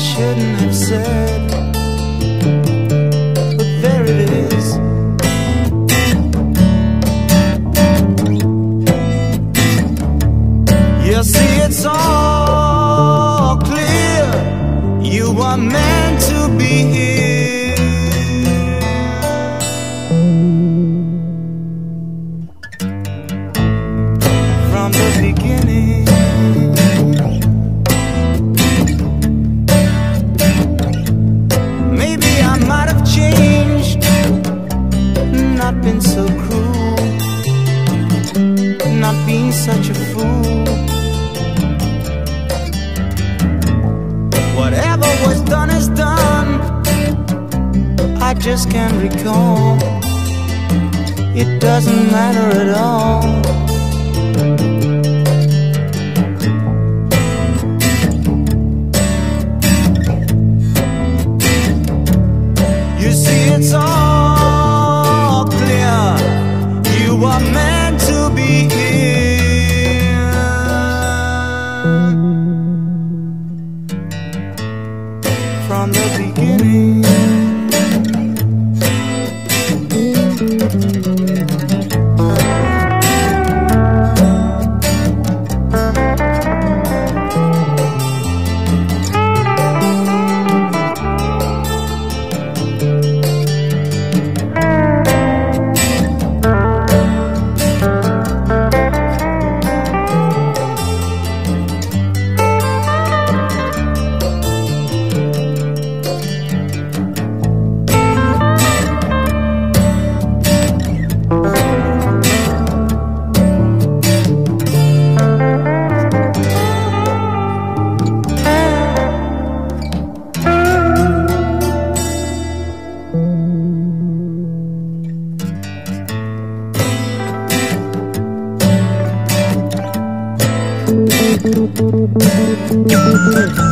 shouldn't have said, but there it is. You see, it's all clear. You were meant to be here. Whatever done is done. I just can't recall. It doesn't matter at all. You see, it's all clear. You are beginning. Thank you.